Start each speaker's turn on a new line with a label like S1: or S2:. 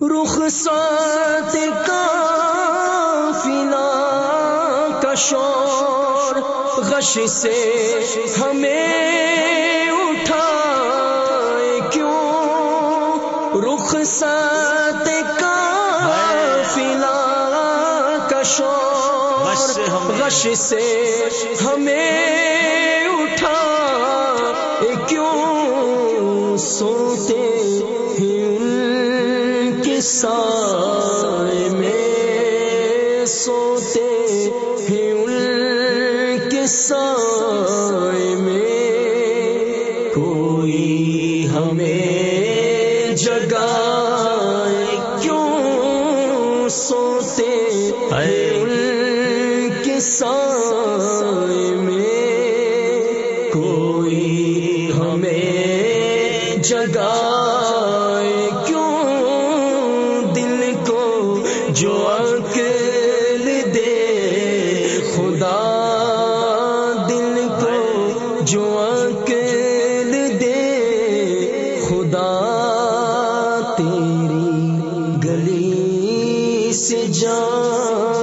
S1: رخ سات کا فلا کشور غش سے ہمیں اٹھا کیوں؟ رخ سات کا فلا کشور غش سے ہمیں اٹھا کیوں؟ سوتے سائے میں سوتے ہیں ان کے سائے میں۔ کوئی ہمیں جگہ کیوں سوتے ہیں ان کے سائے میں؟ کوئی ہمیں جگہ جو عقل دے خدا دل کو جو عقل دے خدا تیری گلی سے جان